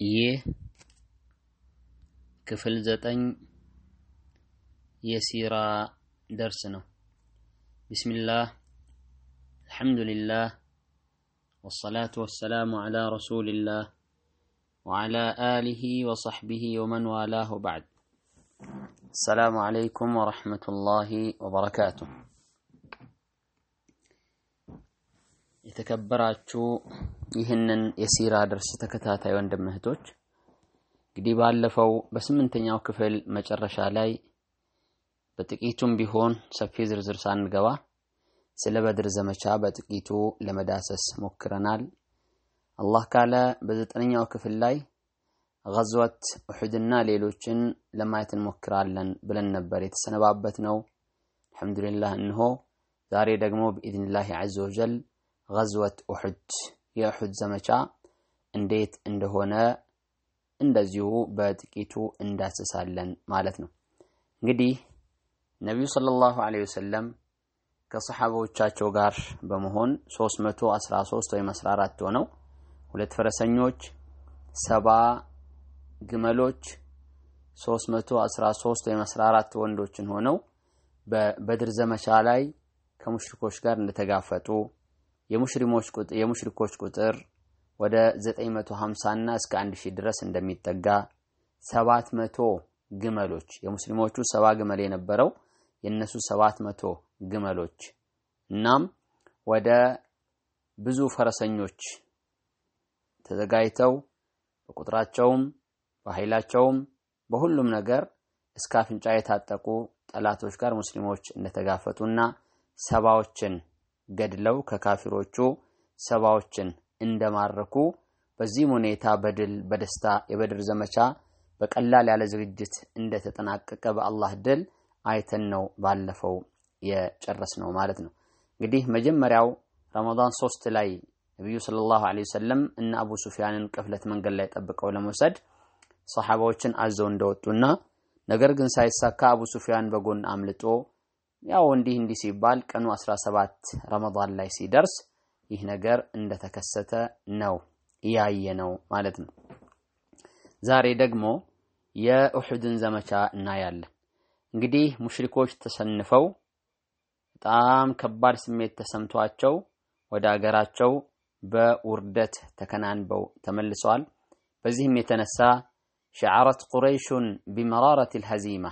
ይህ ክፍል ዘጠኝ የሲራ ደርስ ነው። ቢስሚላህ አልሐምዱሊላህ ወሰላቱ ወሰላሙ ዓላ ረሱሊላህ ወዓላ አሊሂ ወሰሕቢሂ ወመን ዋላሁ ባዕድ። አሰላሙ ዓለይኩም ወረሕመቱላሂ ወበረካቱ። የተከበራችሁ ይህንን የሲራ ደርስ ተከታታይ ወንድም እህቶች እንግዲህ ባለፈው በስምንተኛው ክፍል መጨረሻ ላይ በጥቂቱም ቢሆን ሰፊ ዝርዝር ሳንገባ ስለ በድር ዘመቻ በጥቂቱ ለመዳሰስ ሞክረናል። አላህ ካለ በዘጠነኛው ክፍል ላይ ገዝወት ኡሑድና ሌሎችን ለማየት እንሞክራለን ብለን ነበር የተሰነባበት ነው። አልሐምዱሊላህ እንሆ ዛሬ ደግሞ ብኢዝኒላሂ ዐዘ ወጀል ገዝወት ኡሑድ የኡሑድ ዘመቻ እንዴት እንደሆነ እንደዚሁ በጥቂቱ እንዳስሳለን ማለት ነው። እንግዲህ ነቢዩ ሰለላሁ ዐለይሂ ወሰለም ከሰሓቦቻቸው ጋር በመሆን 313 ወይም 14 ሆነው ሁለት ፈረሰኞች፣ ሰባ ግመሎች፣ 313 ወይም 14 ወንዶችን ሆነው በበድር ዘመቻ ላይ ከሙሽሪኮች ጋር እንደተጋፈጡ የሙሽሪኮች ቁጥር ወደ 950 እና እስከ 1000 ድረስ እንደሚጠጋ 700 ግመሎች። የሙስሊሞቹ ሰባ ግመል የነበረው የነሱ 700 ግመሎች። እናም ወደ ብዙ ፈረሰኞች ተዘጋጅተው በቁጥራቸውም በኃይላቸውም በሁሉም ነገር እስከ አፍንጫ የታጠቁ ጠላቶች ጋር ሙስሊሞች እንደተጋፈጡና ሰባዎችን ገድለው ከካፊሮቹ ሰባዎችን እንደማረኩ በዚህም ሁኔታ በድል በደስታ የበድር ዘመቻ በቀላል ያለ ዝግጅት እንደተጠናቀቀ በአላህ ድል አይተን ነው ባለፈው የጨረስ ነው ማለት ነው። እንግዲህ መጀመሪያው ረመዳን ሶስት ላይ ነቢዩ ሰለላሁ ዐለይሂ ወሰለም እና አቡ ሱፊያንን ቅፍለት መንገድ ላይ ጠብቀው ለመውሰድ ሰሓባዎችን አዘው እንደወጡና ነገር ግን ሳይሳካ አቡ ሱፊያን በጎን አምልጦ ያው እንዲህ እንዲህ ሲባል ቀኑ 17 ረመዳን ላይ ሲደርስ ይህ ነገር እንደተከሰተ ነው እያየ ነው ማለት ነው። ዛሬ ደግሞ የኡሑድን ዘመቻ እናያለን። እንግዲህ ሙሽሪኮች ተሰንፈው በጣም ከባድ ስሜት ተሰምቷቸው ወደ አገራቸው በውርደት ተከናንበው ተመልሰዋል። በዚህም የተነሳ ሸዓረት ቁረይሹን ቢመራረት ልሀዚማ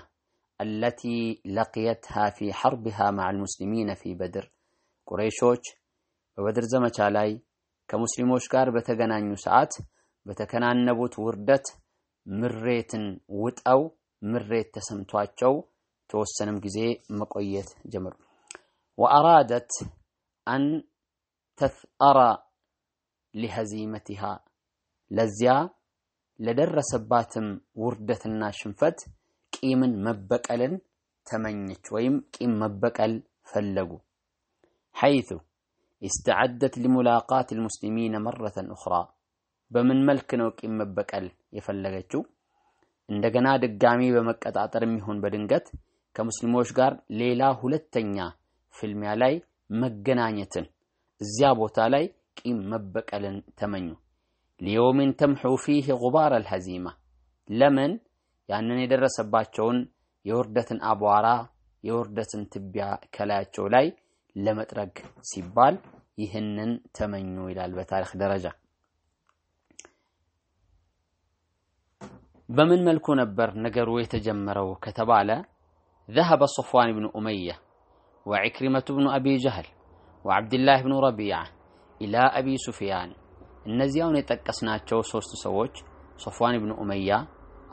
አለቲ ለቅየትሃ ፊ ሐርቢሃ ማዕ ልሙስሊሚነ ፊ በድር ቁረይሾች በበድር ዘመቻ ላይ ከሙስሊሞች ጋር በተገናኙ ሰዓት በተከናነቡት ውርደት ምሬትን ውጠው ምሬት ተሰምቷቸው ተወሰነም ጊዜ መቆየት ጀመሩ። ወአራደት አን ተትአራ ሊሀዚመቲሃ ለዚያ ለደረሰባትም ውርደትና ሽንፈት ቂምን መበቀልን ተመኘች ወይም ቂም መበቀል ፈለጉ። ሐይቱ ኢስተዓደት ሊሙላቃት ልሙስሊሚነ መረተን ኡኽራ በምን መልክ ነው ቂም መበቀል የፈለገችው? እንደገና ድጋሚ በመቀጣጠር የሚሆን በድንገት ከሙስሊሞች ጋር ሌላ ሁለተኛ ፍልሚያ ላይ መገናኘትን እዚያ ቦታ ላይ ቂም መበቀልን ተመኙ። ሊየውሚን ተምሑ ፊህ ጉባር አልሐዚማ ለምን ያንን የደረሰባቸውን የውርደትን አቧራ የውርደትን ትቢያ ከላያቸው ላይ ለመጥረግ ሲባል ይህንን ተመኙ ይላል በታሪክ ደረጃ። በምን መልኩ ነበር ነገሩ የተጀመረው ከተባለ ذهب صفوان بن أمية وعكرمة بن أبي جهل وعبد الله بن ربيعة إلى أبي سفيان እነዚያውን የጠቀስናቸው ሶስቱ ሰዎች ሶፍዋን ብን ኡመያ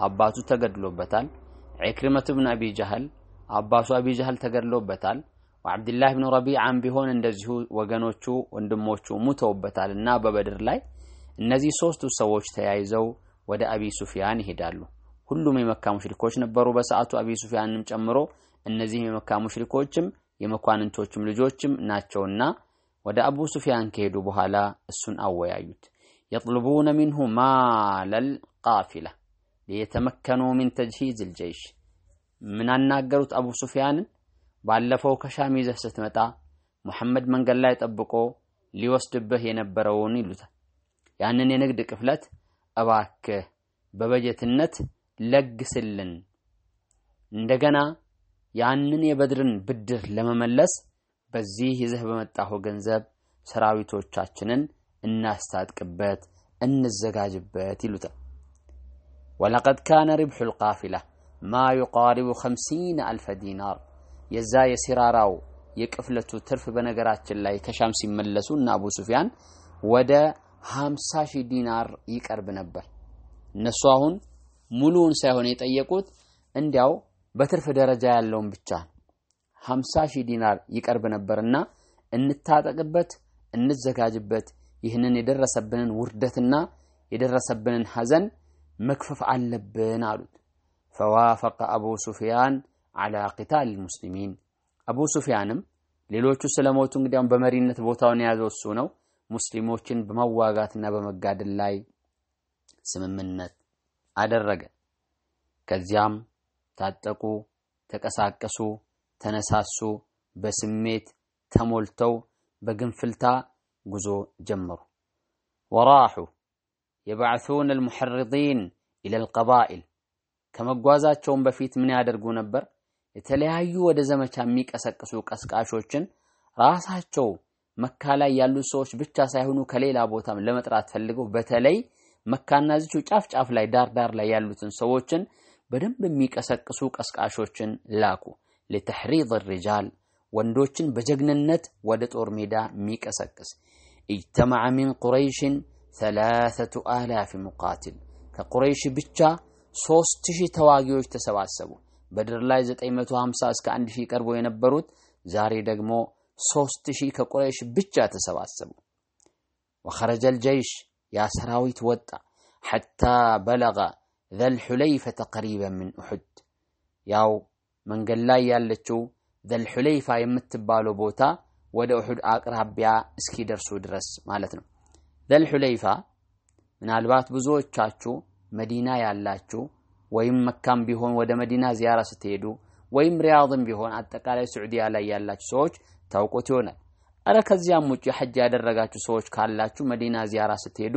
አባቱ ተገድሎበታል። ዒክሪመቱ ብን አቢ ጀህል አባቱ አቢ ጀህል ተገድሎበታል። ወዓብድላህ ብን ረቢዓም ቢሆን እንደዚሁ ወገኖቹ ወንድሞቹ ሙተውበታል እና በበድር ላይ እነዚህ ሶስቱ ሰዎች ተያይዘው ወደ አቢ ሱፊያን ይሄዳሉ። ሁሉም የመካ ሙሽሪኮች ነበሩ በሰዓቱ አቢ ሱፊያንም ጨምሮ እነዚህም የመካ ሙሽሪኮችም የመኳንንቶችም ልጆችም ናቸውና ወደ አቡ ሱፊያን ከሄዱ በኋላ እሱን አወያዩት። የጥልቡነ ሚንሁ ማለል ቃፊላ ሊየተመከኑ ሚን ተጅሂዝ ልጀይሽ ምን አናገሩት አቡ ሱፊያንን ባለፈው ከሻም ይዘህ ስትመጣ ሙሐመድ መንገድ ላይ ጠብቆ ሊወስድብህ የነበረውን ይሉታል። ያንን የንግድ ቅፍለት እባክህ በበጀትነት ለግስልን እንደገና ያንን የበድርን ብድር ለመመለስ በዚህ ይዘህ በመጣኸው ገንዘብ ሰራዊቶቻችንን እናስታጥቅበት፣ እንዘጋጅበት ይሉታል። ወለቀድ ካነ ሪብሑ ልቃፊላ ማ ዩቃሪቡ ኸምሲነ አልፈ ዲናር የዛ የሲራራው የቅፍለቱ ትርፍ በነገራችን ላይ ከሻም ሲመለሱ እና አቡ ሱፊያን ወደ ሀምሳ ሺህ ዲናር ይቀርብ ነበር። እነሱ አሁን ሙሉውን ሳይሆን የጠየቁት እንዲያው በትርፍ ደረጃ ያለውን ብቻ ሀምሳ ሺህ ዲናር ይቀርብ ነበርና እንታጠቅበት፣ እንዘጋጅበት፣ ይህንን የደረሰብንን ውርደትና የደረሰብንን ሐዘን መክፈፍ አለብን አሉት። ፈዋፈቀ አቡ ሱፊያን ዓላ ቂታል ልሙስሊሚን አቡ ሱፊያንም ሌሎቹ ስለሞቱ እንግዲያውም በመሪነት ቦታውን የያዘው እሱ ነው። ሙስሊሞችን በመዋጋትና በመጋደል ላይ ስምምነት አደረገ። ከዚያም ታጠቁ፣ ተቀሳቀሱ፣ ተነሳሱ፣ በስሜት ተሞልተው በግንፍልታ ጉዞ ጀመሩ። ወራሑ የባዕሱን አልሙሐርዲን ኢለል ቀባኢል ከመጓዛቸውን በፊት ምን ያደርጉ ነበር? የተለያዩ ወደ ዘመቻ የሚቀሰቅሱ ቀስቃሾችን ራሳቸው መካ ላይ ያሉት ሰዎች ብቻ ሳይሆኑ ከሌላ ቦታም ለመጥራት ፈልገው በተለይ መካና እዚቹ ጫፍ ጫፍ ላይ ዳር ዳር ላይ ያሉትን ሰዎችን በደንብ የሚቀሰቅሱ ቀስቃሾችን ላኩ። ለተሕሪድ ሪጃል ወንዶችን በጀግንነት ወደ ጦር ሜዳ የሚቀሰቅስ ኢጅተመዐ ሚን ቁረይሽን ሰላሰቱ አላፍ ሙቃትል ከቁረይሽ ብቻ ሶስት ሺህ ተዋጊዎች ተሰባሰቡ። በድር ላይ 950 እስከ 1 ሺህ ቀርቦ የነበሩት ዛሬ ደግሞ ሶስት ሺህ ከቁረይሽ ብቻ ተሰባሰቡ። ወኸረጀ ልጀይሽ ያ ሰራዊት ወጣ ሐታ በለገ ዘልሑለይፈተ ቀሪበን ምን ኡሑድ ያው መንገድ ላይ ያለችው ዘልሑለይፋ የምትባለው ቦታ ወደ ኡሑድ አቅራቢያ እስኪደርሱ ድረስ ማለት ነው። ዘልሑለይፋ ምናልባት ብዙዎቻችሁ መዲና ያላችሁ ወይም መካም ቢሆን ወደ መዲና ዚያራ ስትሄዱ ወይም ሪያድም ቢሆን አጠቃላይ ሱዑዲያ ላይ ያላችሁ ሰዎች ታውቁት ይሆናል። አረ ከዚያም ውጭ ሐጅ ያደረጋችሁ ሰዎች ካላችሁ መዲና ዚያራ ስትሄዱ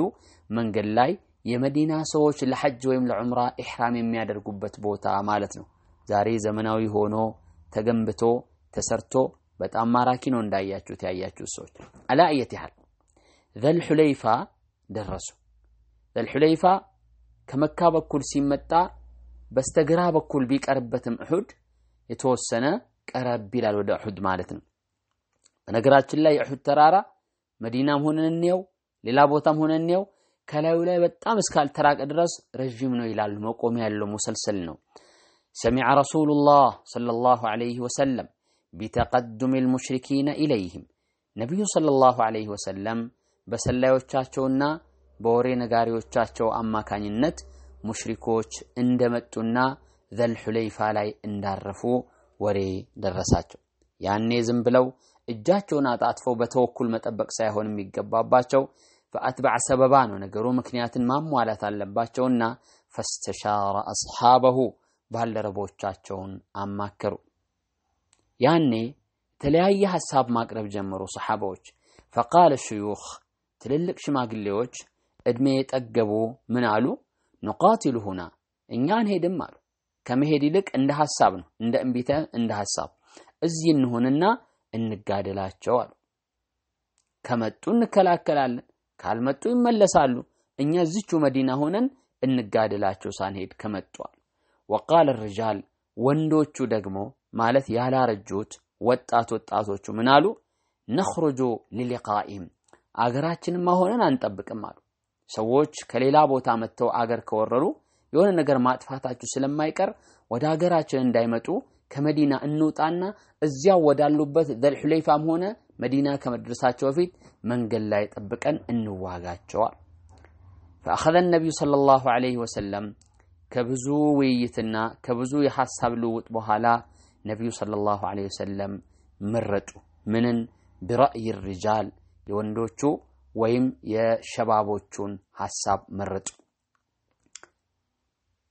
መንገድ ላይ የመዲና ሰዎች ለሐጅ ወይም ለዑምራ ኢሕራም የሚያደርጉበት ቦታ ማለት ነው። ዛሬ ዘመናዊ ሆኖ ተገንብቶ ተሰርቶ በጣም ማራኪ ነው እንዳያችሁት ያያችሁት ሰዎች። አላ አየት ያህል ዘልሑለይፋ ደረሱ። ዘልሑለይፋ ከመካ በኩል ሲመጣ በስተግራ በኩል ቢቀርበትም እሑድ የተወሰነ ቀረብ ይላል ወደ እሑድ ማለት ነው። በነገራችን ላይ የእሑድ ተራራ መዲናም ሆነን እንየው ሌላ ቦታም ሆነን እንየው ከላዩ ላይ በጣም እስካልተራቀ ድረስ ረዥም ነው ይላሉ። መቆሚያ ያለው ሙሰልሰል ነው። ሰሚዐ ረሱሉላህ ሰለላሁ ዐለይሂ ወሰለም ቢተቀዱም ልሙሽሪኪነ ኢለይህም ነቢዩ ሰለላሁ ዐለይሂ ወሰለም በሰላዮቻቸውና በወሬ ነጋሪዎቻቸው አማካኝነት ሙሽሪኮች እንደመጡና ዘልሑለይፋ ላይ እንዳረፉ ወሬ ደረሳቸው። ያኔ ዝም ብለው እጃቸውን አጣጥፈው በተወኩል መጠበቅ ሳይሆን የሚገባባቸው በአትባዕ ሰበባ ነው ነገሩ። ምክንያትን ማሟላት አለባቸውና ፈስተሻረ አስሓበሁ ባልደረቦቻቸውን አማከሩ። ያኔ የተለያየ ሐሳብ ማቅረብ ጀመሩ ሰሓባዎች። ፈቃለ ሽዩኽ ትልልቅ ሽማግሌዎች ዕድሜ የጠገቡ ምን አሉ? ኑቃቲሉ ሁና እኛ አንሄድም አሉ። ከመሄድ ይልቅ እንደ ሐሳብ ነው እንደ እምቢተ እንደ ሐሳብ እዚህ እንሁንና እንጋደላቸው አሉ። ከመጡ እንከላከላለን፣ ካልመጡ ይመለሳሉ። እኛ እዚቹ መዲና ሆነን እንጋደላቸው ሳንሄድ ከመጡ አሉ። ወቃለ ርጃል ወንዶቹ ደግሞ ማለት ያላረጁት ወጣት ወጣቶቹ ምን አሉ? ነኽሩጁ ሊሊቃኢም አገራችንማ ሆነን አንጠብቅም አሉ። ሰዎች ከሌላ ቦታ መጥተው አገር ከወረሩ የሆነ ነገር ማጥፋታችሁ ስለማይቀር ወደ አገራችን እንዳይመጡ ከመዲና እንውጣና እዚያው ወዳሉበት ዘልሑለይፋም ሆነ መዲና ከመድረሳቸው በፊት መንገድ ላይ ጠብቀን እንዋጋቸዋል። ፈአኸዘ ነቢዩ ሰለላሁ ዐለይሂ ወሰለም ከብዙ ውይይትና ከብዙ የሐሳብ ልውውጥ በኋላ ነቢዩ ሰለላሁ ዐለይሂ ወሰለም መረጡ። ምንን? ቢረእይ ሪጃል የወንዶቹ ወይም የሸባቦቹን ሐሳብ መረጡ።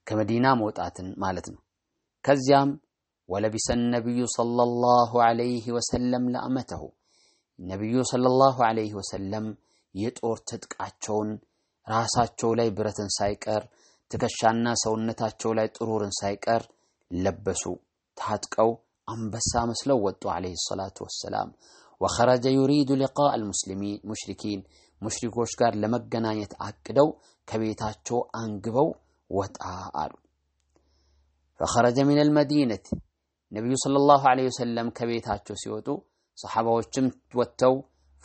ከመዲና መውጣትን ማለት ነው። ከዚያም ወለቢሰ ነቢዩ ሰለላሁ ዐለይሂ ወሰለም ለአመተሁ ነቢዩ ሰለላሁ ዐለይሂ ወሰለም የጦር ትጥቃቸውን ራሳቸው ላይ ብረትን ሳይቀር ትከሻና ሰውነታቸው ላይ ጥሩርን ሳይቀር ለበሱ። ታጥቀው አንበሳ መስለው ወጡ ዓለይሂ ሰላቱ ወሰላም። ወኸረጀ ዩሪዱ ሊቃእ አልሙስሊሚን ሙሽሪኪን ሙሽሪኮች ጋር ለመገናኘት አቅደው ከቤታቸው አንግበው ወጣ አሉ። ፈኸረጀ ሚነል መዲነት ነቢዩ ሰለላሁ ዐለይሂ ወሰለም ከቤታቸው ሲወጡ ሰሓባዎችም ወጥተው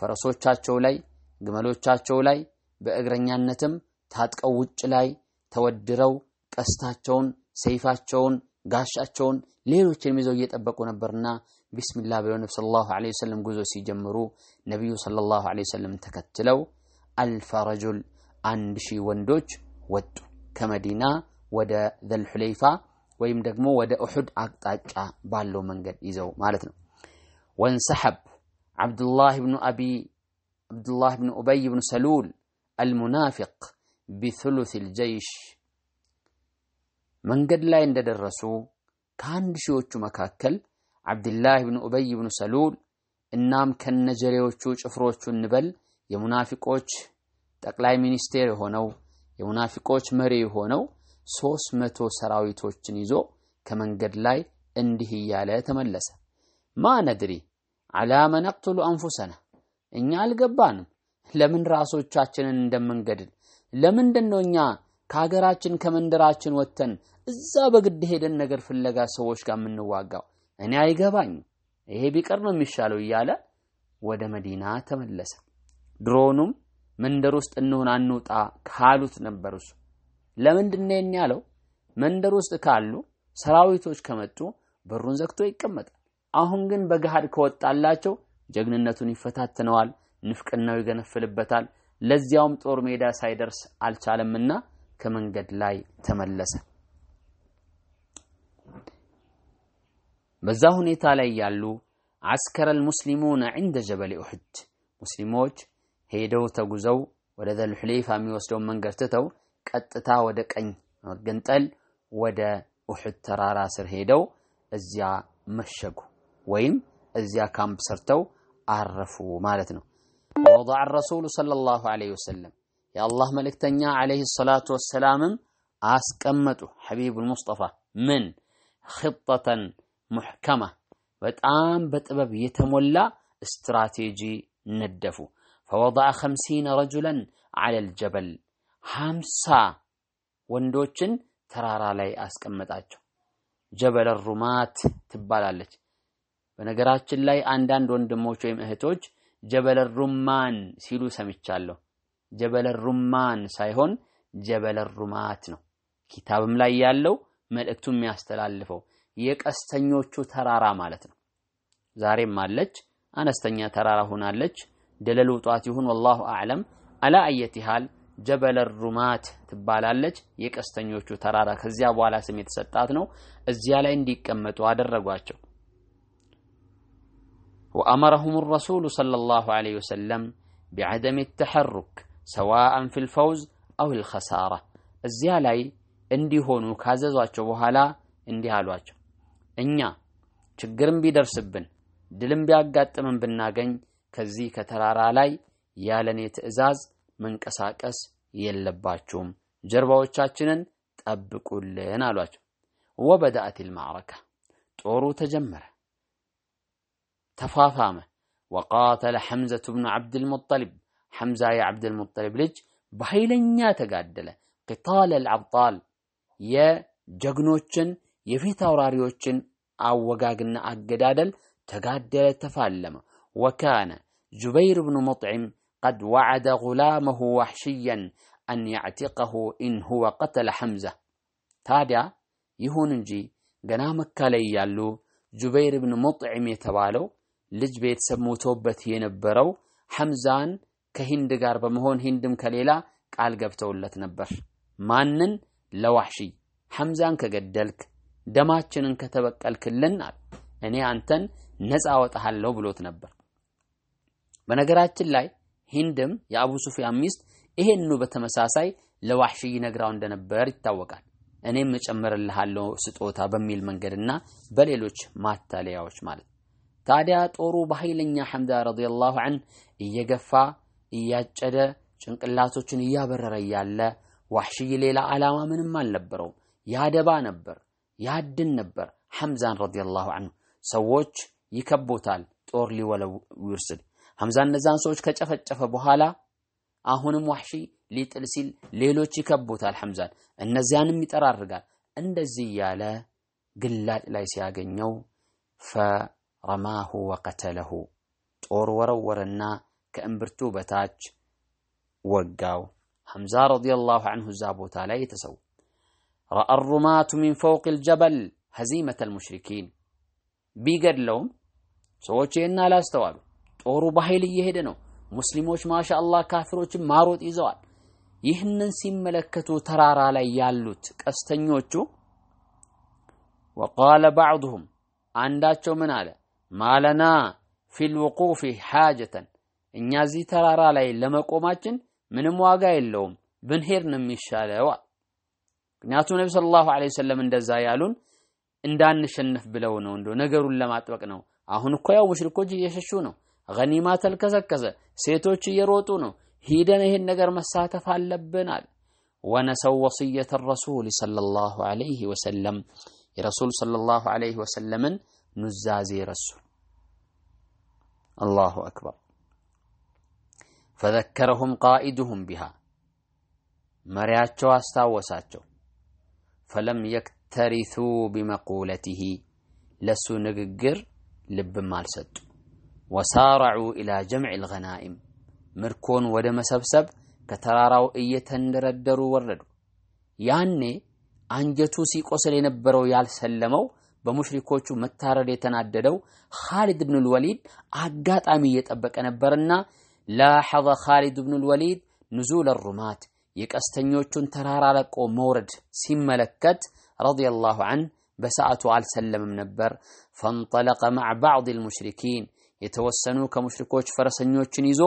ፈረሶቻቸው ላይ ግመሎቻቸው ላይ በእግረኛነትም ታጥቀው ውጭ ላይ ተወድረው ቀስታቸውን፣ ሰይፋቸውን፣ ጋሻቸውን ሌሎችንም ይዘው እየጠበቁ ነበርና ቢስሚላህ ብለው ነቢ ሰለላሁ ዐለይሂ ወሰለም ጉዞ ሲጀምሩ ነቢዩ ሰለላሁ ዐለይሂ ወሰለም ተከትለው አልፈ ረጁል አንድ ሺህ ወንዶች ወጡ ከመዲና ወደ ዘልሑለይፋ ወይም ደግሞ ወደ ኡሑድ አቅጣጫ ባለው መንገድ ይዘው ማለት ነው። ወንሰሐብ ዓብዱላህ ብኑ አቢ ዓብዱላህ ብኑ ኡበይ ብኑ ሰሉል አልሙናፊቅ ቢثሉث ልጀይሽ መንገድ ላይ እንደደረሱ ከአንድ ሺዎቹ መካከል ዓብድላህ ብኑ ኡበይ ብኑ ሰሉል እናም ከነጀሬዎቹ ጭፍሮቹ እንበል የሙናፊቆች ጠቅላይ ሚኒስቴር የሆነው የሙናፊቆች መሪ የሆነው ሶስት መቶ ሰራዊቶችን ይዞ ከመንገድ ላይ እንዲህ እያለ ተመለሰ። ማ ነድሪ ዓላመ ነቅቱሉ አንፉሰና እኛ አልገባንም ለምን ራሶቻችንን እንደምንገድል ለምንድን ነው እኛ ከሀገራችን ከመንደራችን ወጥተን እዛ በግድ ሄደን ነገር ፍለጋ ሰዎች ጋር የምንዋጋው? እኔ አይገባኝም። ይሄ ቢቀር ነው የሚሻለው እያለ ወደ መዲና ተመለሰ። ድሮኑም መንደር ውስጥ እንሆን አንውጣ ካሉት ነበር እሱ። ለምንድን ያለው? መንደር ውስጥ ካሉ ሰራዊቶች ከመጡ በሩን ዘግቶ ይቀመጣል። አሁን ግን በገሃድ ከወጣላቸው ጀግንነቱን ይፈታትነዋል፣ ንፍቅናው ይገነፍልበታል። ለዚያውም ጦር ሜዳ ሳይደርስ አልቻለምና ከመንገድ ላይ ተመለሰ። በዛ ሁኔታ ላይ ያሉ አስከረል ሙስሊሙነ ዒንደ ጀበል ኡሑድ ሙስሊሞች ሄደው ተጉዘው ወደ ዘልሑለይፋ የሚወስደውን መንገድ ትተው ቀጥታ ወደ ቀኝ መገንጠል ወደ ኡሑድ ተራራ ስር ሄደው እዚያ መሸጉ ወይም እዚያ ካምፕ ሰርተው አረፉ ማለት ነው። ወወضዐ ረሱሉ ሰለላሁ ዐለይሂ ወሰለም። የአላህ መልእክተኛ ዐለይሂ ሰላቱ ወሰላምም አስቀመጡ ሐቢቡል ሙስጠፋ። ምን? ኽጠተን ሙሕከማ በጣም በጥበብ የተሞላ ስትራቴጂ ነደፉ። ፈወضዐ ኸምሲነ ረጁለን ዐለል ጀበል ሀምሳ ወንዶችን ተራራ ላይ አስቀመጣቸው። ጀበለ ሩማት ትባላለች። በነገራችን ላይ አንዳንድ ወንድሞች ወይም እህቶች ጀበለ ሩማን ሲሉ ሰምቻለሁ። ጀበለ ሩማን ሳይሆን ጀበለ ሩማት ነው። ኪታብም ላይ ያለው መልእክቱ የሚያስተላልፈው የቀስተኞቹ ተራራ ማለት ነው። ዛሬም አለች፣ አነስተኛ ተራራ ሆናለች። ደለል ውጧት ይሁን ወላሁ አዕለም። አላ አየቲሃል ጀበለ ሩማት ትባላለች። የቀስተኞቹ ተራራ ከዚያ በኋላ ስም የተሰጣት ነው። እዚያ ላይ እንዲቀመጡ አደረጓቸው። ወአመረሁም ረሱሉ ሰለላሁ ዐለይሂ ወሰለም ቢዐደም ተሐሩክ ሰዋአን ፊል ፈውዝ አው ልኸሳራ እዚያ ላይ እንዲሆኑ ካዘዟቸው በኋላ እንዲህ አሏቸው። እኛ ችግርም ቢደርስብን ድልም ቢያጋጥምን ብናገኝ ከዚህ ከተራራ ላይ ያለኔ ትዕዛዝ መንቀሳቀስ የለባችሁም፣ ጀርባዎቻችንን ጠብቁልን አሏቸው። ወበዳአት ልማዕረካ ጦሩ ተጀመረ፣ ተፋፋመ። وقاتل حمزة بن عبد المطلب ሐምዛ የዓብድልሙጠሊብ ልጅ በኃይለኛ ተጋደለ። قتال الأبطال የጀግኖችን የፊት አውራሪዎችን አወጋግና አገዳደል ተጋደለ፣ ተፋለመ። وكان جبير بن مطعم قد وعد غلامه وحشيا أن يعتقه إن هو قتل حمزة። ታዲያ ይሁን እንጂ ገና መካ ላይ ያሉ ጁበይር ብን ሙጥዒም የተባለው ልጅ ቤተሰብ ሞቶበት የነበረው ሐምዛን ከሂንድ ጋር በመሆን ሂንድም ከሌላ ቃል ገብተውለት ነበር። ማንን? ለዋሕሽይ ሐምዛን ከገደልክ ደማችንን ከተበቀልክልን አለ እኔ አንተን ነፃ አወጣሃለሁ ብሎት ነበር። በነገራችን ላይ ሂንድም የአቡ ሱፊያን ሚስት ይሄኑ በተመሳሳይ ለዋሕሽይ ነግራው እንደነበር ይታወቃል። እኔም እጨምርልሃለሁ ስጦታ በሚል መንገድና በሌሎች ማታለያዎች ማለት ታዲያ ጦሩ በኃይለኛ ሐምዛ ረዲየላሁ ዐንሁ እየገፋ እያጨደ ጭንቅላቶችን እያበረረ እያለ ዋሕሽይ ሌላ ዓላማ ምንም አልነበረውም። ያደባ ነበር፣ ያድን ነበር። ሐምዛን ረዲየላሁ ዐንሁ ሰዎች ይከቦታል፣ ጦር ሊወለውል ሲል ሐምዛ እነዛን ሰዎች ከጨፈጨፈ በኋላ አሁንም ዋሕሽይ ሊጥል ሲል ሌሎች ይከቦታል ሐምዛን፣ እነዚያንም ይጠራርጋል። እንደዚህ እያለ ግላጭ ላይ ሲያገኘው ፈረማሁ ወቀተለሁ ጦር ወረወረና ከእምብርቱ በታች ወጋው። ሐምዛ ረዲየላሁ ዐንሁ እዛ ቦታ ላይ የተሰው ረአ ሩማቱ ሚን ፈውቅ ልጀበል ሀዚመተ ልሙሽሪኪን ቢገድለውም ሰዎች ይህን አላስተዋሉ። ጦሩ በኃይል እየሄደ ነው። ሙስሊሞች ማሻ አላህ ካፊሮችን ማሮጥ ይዘዋል። ይህንን ሲመለከቱ ተራራ ላይ ያሉት ቀስተኞቹ ወቃለ ባዕዱሁም አንዳቸው ምን አለ ማለና ፊል ውቁፊ ሓጀተን እኛ እዚህ ተራራ ላይ ለመቆማችን ምንም ዋጋ የለውም ብንሄድ ነው የሚሻለው። ምክንያቱም ነቢ ሰለላሁ ዐለይሂ ወሰለም እንደዛ ያሉን እንዳንሸነፍ ብለው ነው፣ እንደው ነገሩን ለማጥበቅ ነው። አሁን እኮ ያው ሙሽሪኮች እየሸሹ ነው፣ ገኒማ ተልከሰከሰ፣ ሴቶች እየሮጡ ነው። ሂደን ይሄን ነገር መሳተፍ አለብን አለ። ወነሰው ወስየተ ረሱል ሰለላሁ ዐለይሂ ወሰለም የረሱል ሰለላሁ ዐለይሂ ወሰለምን ኑዛዜ ረሱ። አላሁ አክበር ፈዘከረሁም ቃኢዱሁም ቢሃ መሪያቸው አስታወሳቸው። فلم يكترثوا بمقولته. لسو نغغر لب مال ست وسارعوا إلى جمع الغنائم. مركون ود مسبسب كتراراو ايتندردرو وردو. ያኔ አንጀቱ ሲቆስል የነበረው ያልሰለመው በሙሽሪኮቹ መታረድ የተናደደው ኻሊድ ብኑ ልወሊድ አጋጣሚ እየጠበቀ ነበርና ላሐظ خالد بن الوليد نزول الرمات. የቀስተኞቹን ተራራ ለቆ መውረድ ሲመለከት ረዲየላሁ ዐንሁ በሰዓቱ አልሰለምም ነበር። ፈንጠለቀ መዕ ባዕድ ልሙሽሪኪን የተወሰኑ ከሙሽሪኮች ፈረሰኞችን ይዞ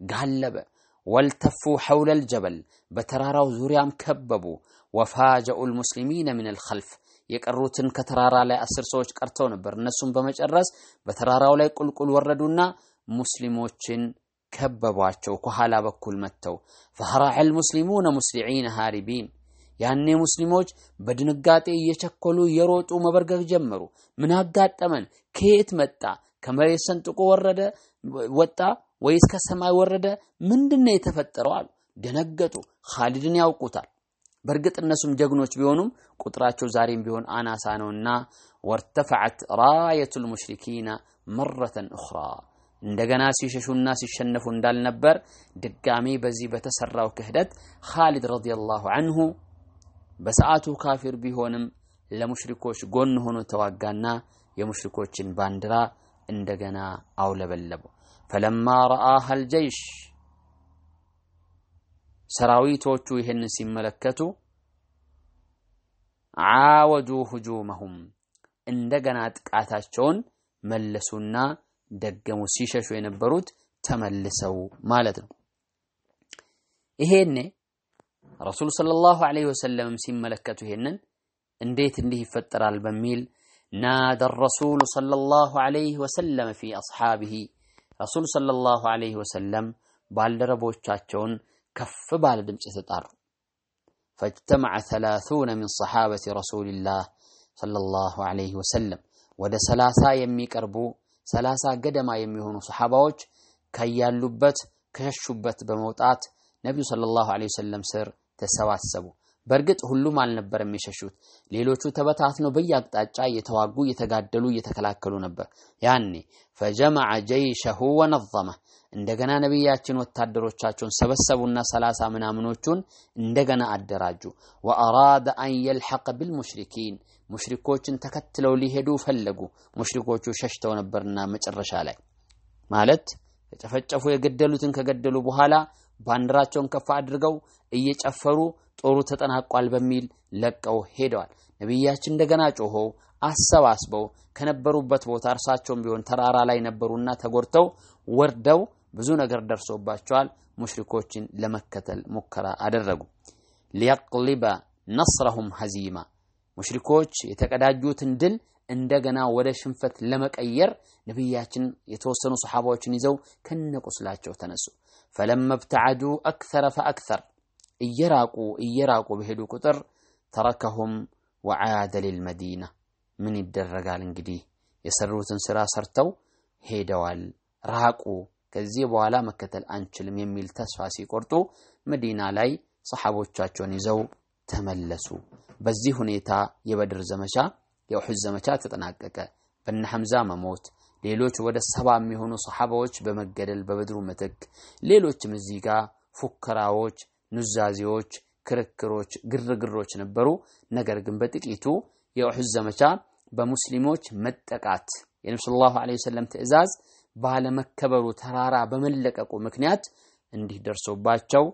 ጋለበ። ወልተፉ ሐውለ ልጀበል በተራራው ዙሪያም ከበቡ። ወፋጀኡ ልሙስሊሚነ ምን ልኸልፍ የቀሩትን ከተራራ ላይ አስር ሰዎች ቀርተው ነበር። እነሱም በመጨረስ በተራራው ላይ ቁልቁል ወረዱና ሙስሊሞችን ከበቧቸው። ከኋላ በኩል መጥተው ፈኸራዐ ልሙስሊሙነ ሙስሊዒነ ሃሪቢን ያኔ ሙስሊሞች በድንጋጤ እየቸኮሉ እየሮጡ መበርገግ ጀመሩ። ምን አጋጠመን? ከየት መጣ? ከመሬት ሰንጥቆ ወረደ ወጣ ወይስ ከሰማይ ወረደ? ምንድነው የተፈጠረው? አሉ። ደነገጡ። ኻሊድን ያውቁታል። በእርግጥ እነሱም ጀግኖች ቢሆኑም ቁጥራቸው ዛሬም ቢሆን አናሳ ነውና ወርተፈዐት ራየቱል ሙሽሪኪና መረተን ኡኽራ እንደገና ሲሸሹና ሲሸነፉ እንዳልነበር ድጋሜ በዚህ በተሰራው ክህደት ኻሊድ ረዲየላሁ ዐንሁ በሰዓቱ ካፊር ቢሆንም ለሙሽሪኮች ጎን ሆኖ ተዋጋና የሙሽሪኮችን ባንዲራ እንደገና አውለበለበው። ፈለማ ረአሃ አልጀይሽ ሰራዊቶቹ ይህንን ሲመለከቱ ዓወዱ ሁጁመሁም እንደገና ጥቃታቸውን መለሱና ደገሙ። ሲሸሹ የነበሩት ተመልሰው ማለት ነው። ይሄኔ ረሱል ሰለላሁ ዐለይሂ ወሰለም ሲመለከቱ ይሄንን እንዴት እንዲህ ይፈጠራል በሚል ናደ ረሱሉ ሰለላሁ ዐለይሂ ወሰለም ፊ አስሓቢሂ ረሱል ሰለላሁ ዐለይሂ ወሰለም ባልደረቦቻቸውን ከፍ ባለ ድምፅ ተጣሩ። ፈጅተመዐ ሰላሱነ ሚን ሰሓበቲ ረሱሊላህ ሰለላሁ ዐለይሂ ወሰለም ወደ ሰላሳ የሚቀርቡ ሰላሳ ገደማ የሚሆኑ ሰሓባዎች ከያሉበት ከሸሹበት በመውጣት ነቢዩ ሰለላሁ ዐለይሂ ወሰለም ስር ተሰባሰቡ። በእርግጥ ሁሉም አልነበረም የሸሹት። ሌሎቹ ተበታትነው በየአቅጣጫ እየተዋጉ እየተጋደሉ እየተከላከሉ ነበር። ያኔ ፈጀመዐ ጀይሸሁ ወነዘመ እንደገና ነቢያችን ወታደሮቻቸውን ሰበሰቡና ሰላሳ ምናምኖቹን እንደገና አደራጁ። ወአራደ አን የልሐቀ ቢልሙሽሪኪን ሙሽሪኮችን ተከትለው ሊሄዱ ፈለጉ። ሙሽሪኮቹ ሸሽተው ነበርና መጨረሻ ላይ ማለት የጨፈጨፉ የገደሉትን ከገደሉ በኋላ ባንዲራቸውን ከፍ አድርገው እየጨፈሩ ጦሩ ተጠናቋል በሚል ለቀው ሄደዋል። ነቢያችን እንደገና ጮኸው አሰባስበው ከነበሩበት ቦታ እርሳቸውም ቢሆን ተራራ ላይ ነበሩና ተጎድተው ወርደው ብዙ ነገር ደርሶባቸዋል። ሙሽሪኮችን ለመከተል ሙከራ አደረጉ። ሊየቅሊበ ነስረሁም ሀዚማ ሙሽሪኮች የተቀዳጁትን ድል እንደገና ወደ ሽንፈት ለመቀየር ነቢያችን የተወሰኑ ሰሓባዎችን ይዘው ከነቁስላቸው ተነሱ። ፈለማ ብተዓዱ አክተረ ፈአክተር እየራቁ እየራቁ በሄዱ ቁጥር ተረከሁም ወዓደ ሊልመዲና ምን ይደረጋል እንግዲህ የሰሩትን ስራ ሰርተው ሄደዋል፣ ራቁ፣ ከዚህ በኋላ መከተል አንችልም የሚል ተስፋ ሲቆርጡ መዲና ላይ ሰሓቦቻቸውን ይዘው ተመለሱ። በዚህ ሁኔታ የበድር ዘመቻ የኡሑድ ዘመቻ ተጠናቀቀ። በነ ሐምዛ መሞት ሌሎች ወደ ሰባ የሚሆኑ ሰሓባዎች በመገደል በበድሩ ምትክ ሌሎችም እዚህ ጋር ፉከራዎች፣ ኑዛዜዎች፣ ክርክሮች፣ ግርግሮች ነበሩ። ነገር ግን በጥቂቱ የኡሑድ ዘመቻ በሙስሊሞች መጠቃት የነቢ ሰለላሁ ዐለይሂ ወሰለም ትዕዛዝ ባለመከበሩ ተራራ በመለቀቁ ምክንያት እንዲህ ደርሶባቸው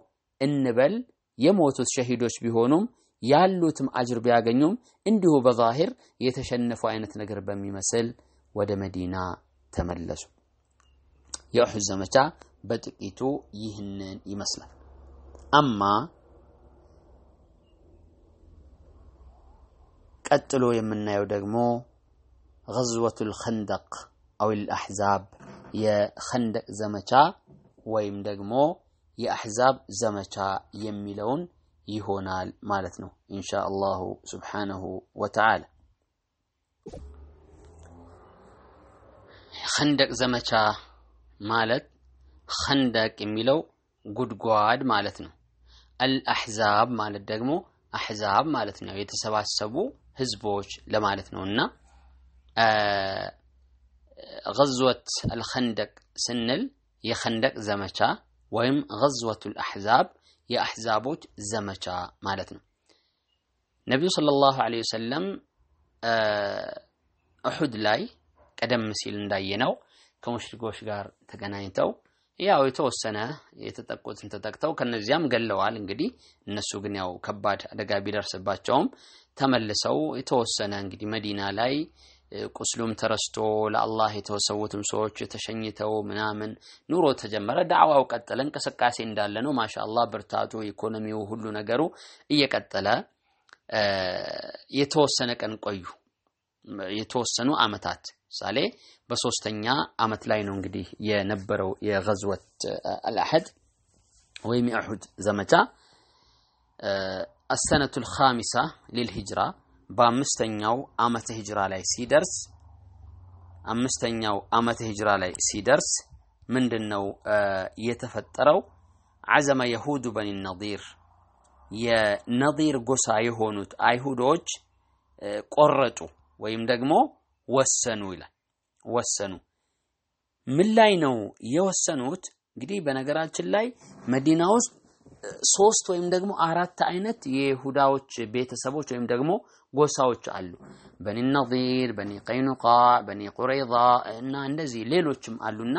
እንበል የሞቱት ሸሂዶች ቢሆኑም ያሉትም አጅር ቢያገኙም እንዲሁ በዛሂር የተሸነፉ አይነት ነገር በሚመስል ወደ መዲና ተመለሱ። የኡሑድ ዘመቻ በጥቂቱ ይህንን ይመስላል። አማ ቀጥሎ የምናየው ደግሞ ገዝወቱል ኸንደቅ አዊል አሕዛብ የኸንደቅ ዘመቻ ወይም ደግሞ የአሕዛብ ዘመቻ የሚለውን ይሆናል ማለት ነው ኢንሻ አላሁ ስብሓነሁ ወተዓላ። ኸንደቅ ዘመቻ ማለት ኸንደቅ የሚለው ጉድጓድ ማለት ነው። አልአሕዛብ ማለት ደግሞ አሕዛብ ማለት ነው፣ የተሰባሰቡ ህዝቦች ለማለት ነው እና ገዝወት አልኸንደቅ ስንል የኸንደቅ ዘመቻ ወይም ገዝወቱል አሕዛብ የአሕዛቦች ዘመቻ ማለት ነው። ነቢዩ ሰለላሁ ዐለይሂ ወሰለም እሑድ ላይ ቀደም ሲል እንዳየነው ከሙሽሪኮች ጋር ተገናኝተው ያው የተወሰነ የተጠቁትን ተጠቅተው ከነዚያም ገለዋል። እንግዲህ እነሱ ግን ያው ከባድ አደጋ ቢደርስባቸውም ተመልሰው የተወሰነ እንግዲህ መዲና ላይ ቁስሉም ተረስቶ ለአላህ የተወሰዉትም ሰዎች ተሸኝተው ምናምን ኑሮ ተጀመረ። ዳዕዋው ቀጠለ። እንቅስቃሴ እንዳለ ነው። ማሻአላህ ብርታቱ፣ ኢኮኖሚው፣ ሁሉ ነገሩ እየቀጠለ የተወሰነ ቀን ቆዩ። የተወሰኑ አመታት ምሳሌ በሶስተኛ አመት ላይ ነው እንግዲህ የነበረው የገዝወት አልአሐድ ወይም የኡሑድ ዘመቻ አሰነቱል ኻሚሳ ሊልሂጅራ በአምስተኛው አመተ ሂጅራ ላይ ሲደርስ አምስተኛው አመተ ሂጅራ ላይ ሲደርስ ምንድን ነው የተፈጠረው? ዓዘመ የሁዱ በኒ ነዲር የነዲር ጎሳ የሆኑት አይሁዶች ቆረጡ ወይም ደግሞ ወሰኑ ይላል። ወሰኑ ምን ላይ ነው የወሰኑት? እንግዲህ በነገራችን ላይ መዲና ውስጥ ሶስት ወይም ደግሞ አራት አይነት የይሁዳዎች ቤተሰቦች ወይም ደግሞ ጎሳዎች አሉ። በኒ ነዚር፣ በኒ ቀይኑቃ፣ በኒ ቁረይዛ እና እንደዚህ ሌሎችም አሉና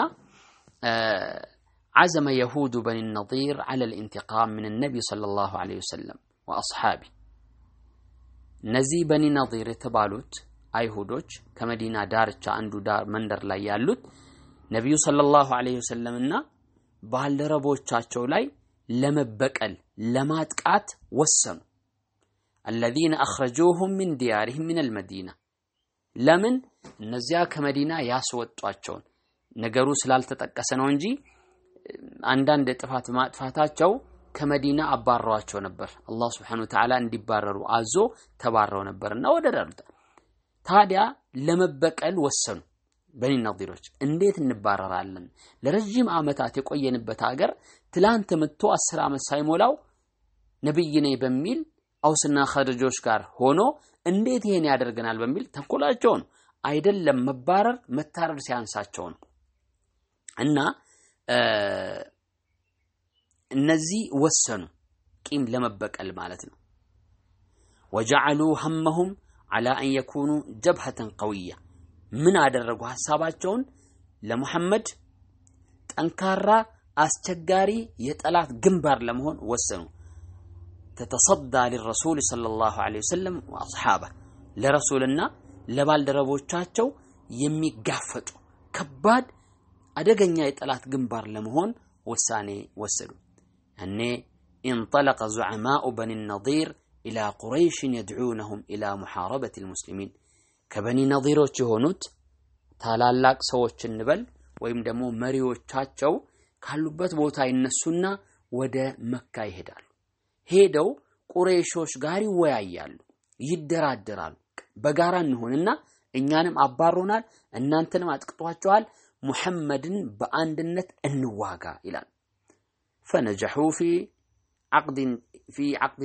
ዓዘመ የሁዱ በኒ ነዚር ዐለ ልኢንቲቃም ምን ነቢ ሰለላሁ ዐለይሂ ወሰለም ወአስሓቢ እነዚህ በኒ ነዚር የተባሉት አይሁዶች ከመዲና ዳርቻ አንዱ ዳር መንደር ላይ ያሉት ነቢዩ ሰለላሁ ዐለይሂ ወሰለምና ባልደረቦቻቸው ላይ ለመበቀል ለማጥቃት ወሰኑ። አለዚነ አኽረጁሁም ሚን ዲያሪህም ሚነል መዲና ለምን እነዚያ ከመዲና ያስወጧቸውን ነገሩ ስላልተጠቀሰ ነው እንጂ አንዳንድ ጥፋት ማጥፋታቸው ከመዲና አባረዋቸው ነበር። አላህ ስብሓነሁ ወተዓላ እንዲባረሩ አዞ ተባረው ነበርና ወደ ታዲያ ለመበቀል ወሰኑ። በኒ ነዲሮች እንዴት እንባረራለን? ለረዥም ዓመታት የቆየንበት ሀገር ትላንት መጥቶ አስር ዓመት ሳይሞላው ነብይ ነኝ በሚል አውስና ኸድጆች ጋር ሆኖ እንዴት ይሄን ያደርገናል በሚል ተንኮላቸው ነው። አይደለም መባረር መታረድ ሲያንሳቸው ነው። እና እነዚህ ወሰኑ ቂም ለመበቀል ማለት ነው። ወጀዐሉ ሀመሁም ዐላ አን የኩኑ ጀብሀተን ቀውያ ምን አደረጉ? ሐሳባቸውን ለሙሐመድ ጠንካራ አስቸጋሪ የጠላት ግንባር ለመሆን ወሰኑ። ተተሰዳ ሊረሱል ሰለላሁ ዐለይሂ ወሰለም ወአስሓባ ለረሱልና ለባልደረቦቻቸው የሚጋፈጡ ከባድ አደገኛ የጠላት ግንባር ለመሆን ውሳኔ ወሰዱ። እኔ ኢንጠለቀ ዙዓማኡ በኒ ነዲር ኢላ ቁረይሽን የድዑነሁም ኢላ ሙሓረበት ልሙስሊሚን ከበኒ ነዲሮች የሆኑት ታላላቅ ሰዎች እንበል ወይም ደግሞ መሪዎቻቸው ካሉበት ቦታ ይነሱና ወደ መካ ይሄዳሉ። ሄደው ቁረይሾች ጋር ይወያያሉ፣ ይደራደራሉ። በጋራ እንሆንና እኛንም አባሮናል፣ እናንተንም አጥቅጧቸዋል፣ ሙሐመድን በአንድነት እንዋጋ ይላል። ፈነጀሑ ፊ ዓቅድ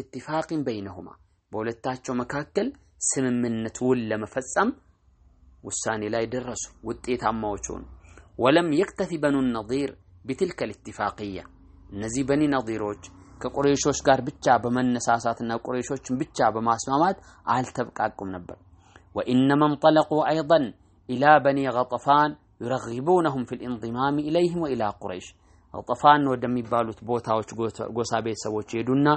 ኢትፋቅን በይነሁማ በሁለታቸው መካከል ስምምነቱን ለመፈጸም ውሳኔ ላይ ደረሱ። ውጤታማዎች ሆኑ። ወለም የክተፊ በኑ ነዚር ቢትልከ ልትፋቅያ እነዚህ በኒ ነዚሮች ከቁረይሾች ጋር ብቻ በመነሳሳትና ቁረይሾችን ብቻ በማስማማት አልተብቃቁም ነበር። ወኢነማ እንጠለቁ አይضን ኢላ በኒ ገጠፋን ዩረግቡነሁም ፊ ልእንضማም ኢለይህም ወኢላ ቁረይሽ ገጠፋን ወደሚባሉት ቦታዎች ጎሳ ቤተሰቦች ሄዱና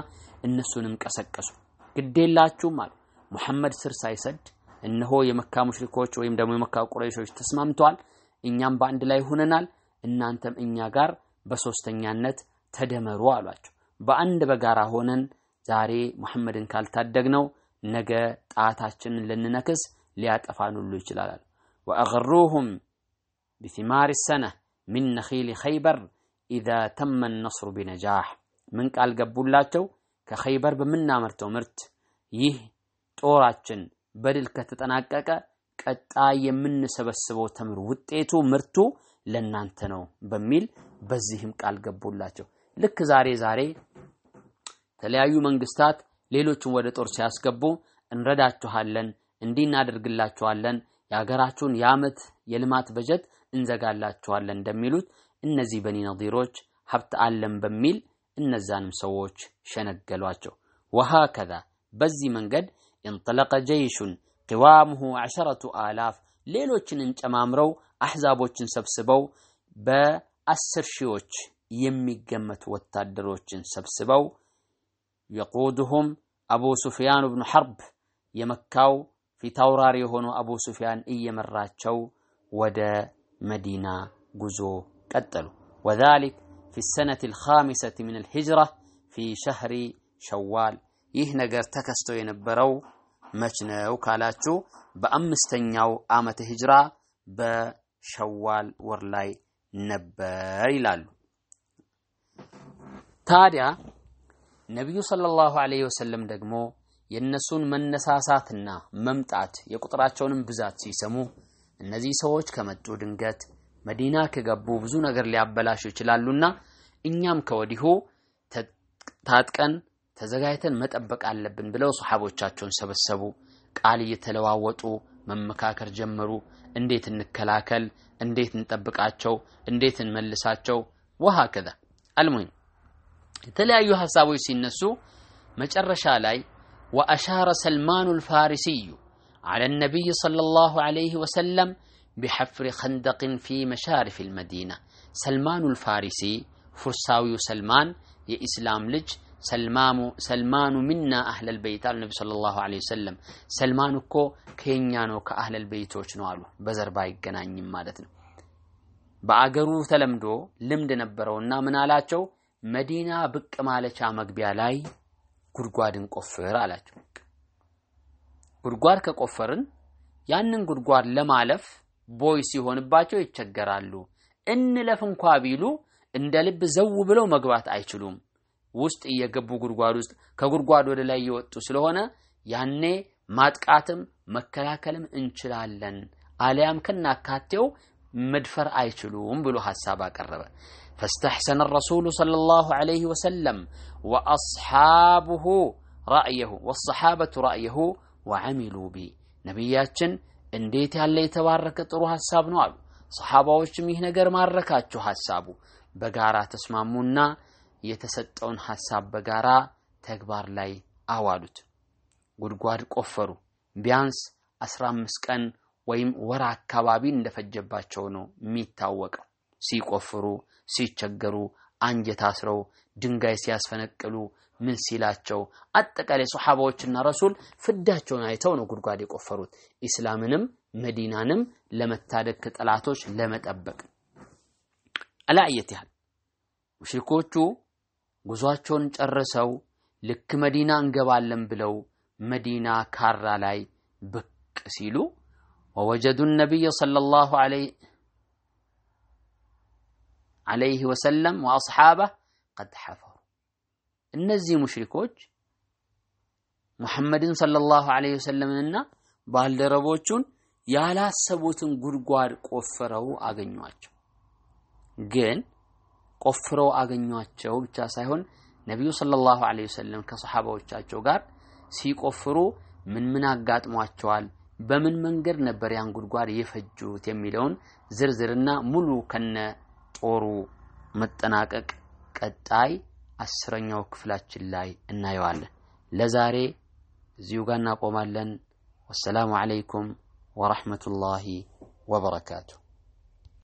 እነሱንም ቀሰቀሱ። ግዴላችሁም አሉ ሙሐመድ ስር ሳይሰድ እነሆ የመካ ሙሽሪኮች ወይም ደግሞ የመካ ቁረይሾች ተስማምተዋል፣ እኛም በአንድ ላይ ሆነናል፣ እናንተም እኛ ጋር በሶስተኛነት ተደመሩ አሏቸው። በአንድ በጋራ ሆነን ዛሬ ሙሐመድን ካልታደግነው ነገ ጣታችንን ልንነክስ ሊያጠፋን ሁሉ ይችላል። ወአገሩሁም ቢቲማሪ ሰነ ሚን ነኺል ኸይበር ኢዛ ተመ ነስሩ ቢነጃህ ምን ቃል ገቡላቸው? ከኸይበር በምናመርተው ምርት ይህ ጦራችን በድል ከተጠናቀቀ ቀጣይ የምንሰበስበው ተምር ውጤቱ ምርቱ ለናንተ ነው በሚል በዚህም ቃል ገቡላቸው። ልክ ዛሬ ዛሬ የተለያዩ መንግስታት ሌሎችን ወደ ጦር ሲያስገቡ እንረዳችኋለን፣ እንዲህ እናደርግላችኋለን፣ የሀገራችሁን የዓመት የልማት በጀት እንዘጋላችኋለን እንደሚሉት እነዚህ በኒ ነዲሮች ሀብት አለን በሚል እነዛንም ሰዎች ሸነገሏቸው። ወሃከዛ በዚህ መንገድ እንጠለቀ ጀይሹን ቅዋሙሁ ዐሸረቱ አላፍ ሌሎችንን ጨማምረው አሕዛቦችን ሰብስበው በአስር ሺዎች የሚገመቱ ወታደሮችን ሰብስበው የቁዱሁም አቡ ሱፊያን ብኑ ሐርብ የመካው ፊታውራሪ የሆነው አቡ ሱፊያን እየመራቸው ወደ መዲና ጉዞ ቀጠሉ። ወዛሊክ ፊ ሰነት ልኻሚሰት ምን ልሂጅራ ፊ ሸህሪ ሸዋል። ይህ ነገር ተከስቶ የነበረው መች ነው ካላችሁ በአምስተኛው ዓመተ ሂጅራ በሸዋል ወር ላይ ነበር ይላሉ። ታዲያ ነቢዩ ሰለላሁ ዐለይሂ ወሰለም ደግሞ የእነሱን መነሳሳትና መምጣት የቁጥራቸውንም ብዛት ሲሰሙ እነዚህ ሰዎች ከመጡ ድንገት መዲና ከገቡ ብዙ ነገር ሊያበላሹ ይችላሉና እኛም ከወዲሁ ታጥቀን ተዘጋጅተን መጠበቅ አለብን ብለው ሰሓቦቻቸውን ሰበሰቡ። ቃል እየተለዋወጡ መመካከር ጀመሩ። እንዴት እንከላከል? እንዴት እንጠብቃቸው? እንዴት እንመልሳቸው? ወሃከዛ አልሙሂም የተለያዩ ሀሳቦች ሲነሱ መጨረሻ ላይ ወአሻረ ሰልማኑ አልፋሪሲዩ ዐለ ነቢይ ሰለላሁ ዐለይሂ ወሰለም ቢሐፍሪ ኸንደቅን ፊ መሻሪፍ አልመዲና ሰልማኑ አልፋሪሲ ፉርሳዊው ሰልማን የኢስላም ልጅ ሰልማኑ ሰልማኑ ሚና አህለል በይት አሉ ነቢ ሰለላሁ ዐለይሂ ወሰለም። ሰልማን እኮ ከኛ ነው ከአህለል በይቶች ነው አሉ። በዘርባ አይገናኝም ማለት ነው። በአገሩ ተለምዶ ልምድ ነበረውና ምን አላቸው? መዲና ብቅ ማለቻ መግቢያ ላይ ጉድጓድን ቆፍር አላቸው። ጉድጓድ ከቆፈርን ያንን ጉድጓድ ለማለፍ ቦይ ሲሆንባቸው ይቸገራሉ። እንለፍ እንኳ ቢሉ እንደ ልብ ዘው ብለው መግባት አይችሉም። ውስጥ እየገቡ ጉድጓድ ውስጥ ከጉድጓድ ወደ ላይ እየወጡ ስለሆነ ያኔ ማጥቃትም መከላከልም እንችላለን፣ አሊያም ከናካቴው መድፈር አይችሉም ብሎ ሐሳብ አቀረበ። ፈስተሕሰነ ረሱሉ ሰለላሁ ዐለይሂ ወሰለም ወአስሓቡሁ ራእየሁ ወሰሓበቱ ራእየሁ ወዐሚሉ ቢ ነቢያችን እንዴት ያለ የተባረከ ጥሩ ሐሳብ ነው አሉ። ሰሓባዎችም ይህ ነገር ማረካቸው ሐሳቡ። በጋራ ተስማሙና የተሰጠውን ሐሳብ በጋራ ተግባር ላይ አዋሉት። ጉድጓድ ቆፈሩ። ቢያንስ አስራ አምስት ቀን ወይም ወር አካባቢ እንደፈጀባቸው ነው የሚታወቀው። ሲቆፍሩ፣ ሲቸገሩ፣ አንጀት አስረው ድንጋይ ሲያስፈነቅሉ ምን ሲላቸው አጠቃላይ ሰሓባዎችና ረሱል ፍዳቸውን አይተው ነው ጉድጓድ የቆፈሩት ኢስላምንም መዲናንም ለመታደግ ከጠላቶች ለመጠበቅ አላየት ያህል ሙሽሪኮቹ ጉዟቸውን ጨርሰው ልክ መዲና እንገባለን ብለው መዲና ካራ ላይ ብቅ ሲሉ ወወጀዱ ነቢይ ሰለላሁ ዓለይሂ ወሰለም ወአስሓበህ ቀድ ሐፈሩ። እነዚህ ሙሽሪኮች ሙሐመድን ሰለላሁ ዐለይሂ ወሰለምንና ባልደረቦቹን ያላሰቡትን ጉድጓድ ቆፍረው አገኟቸው። ግን ቆፍረው አገኟቸው ብቻ ሳይሆን ነቢዩ ሰለላሁ ዐለይሂ ወሰለም ከሰሓባዎቻቸው ጋር ሲቆፍሩ ምን ምን አጋጥሟቸዋል፣ በምን መንገድ ነበር ያን ጉድጓድ የፈጁት የሚለውን ዝርዝርና ሙሉ ከነ ጦሩ መጠናቀቅ ቀጣይ አስረኛው ክፍላችን ላይ እናየዋለን። ለዛሬ እዚሁ ጋር እናቆማለን። ወሰላሙ ዐለይኩም ወረሕመቱላሂ ወበረካቱ።